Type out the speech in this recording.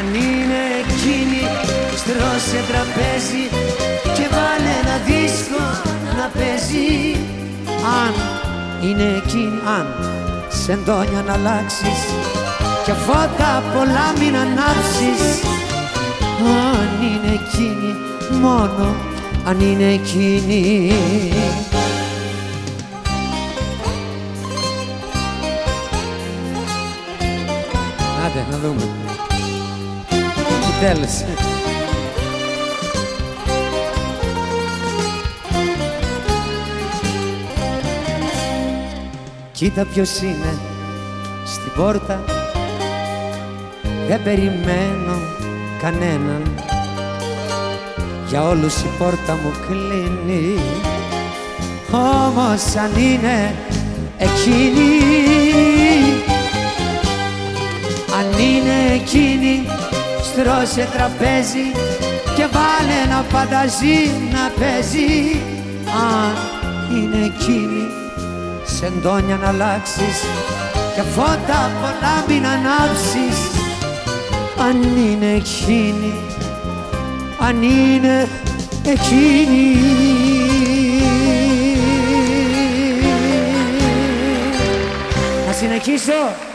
Αν είναι εκείνη στρώσε τραπέζι και βάλε ένα δίσκο να παίζει. Αν είναι εκείνη, αν σε ντόνια να αλλάξεις και φώτα πολλά μην ανάψεις. Αν είναι εκείνη, μόνο αν είναι εκείνη. Άντε, να δούμε. Τι τέλος. Κοίτα ποιος είναι στην πόρτα. Δεν περιμένω κανέναν. Για όλους η πόρτα μου κλείνει. Όμως αν είναι εκείνη αν είναι εκείνη στρώσε τραπέζι και βάλε ένα φανταζή να παίζει. Αν είναι εκείνη σε εντόνια να αλλάξεις και φώτα πολλά μην ανάψεις. Αν είναι εκείνη αν είναι εκείνη. Να συνεχίσω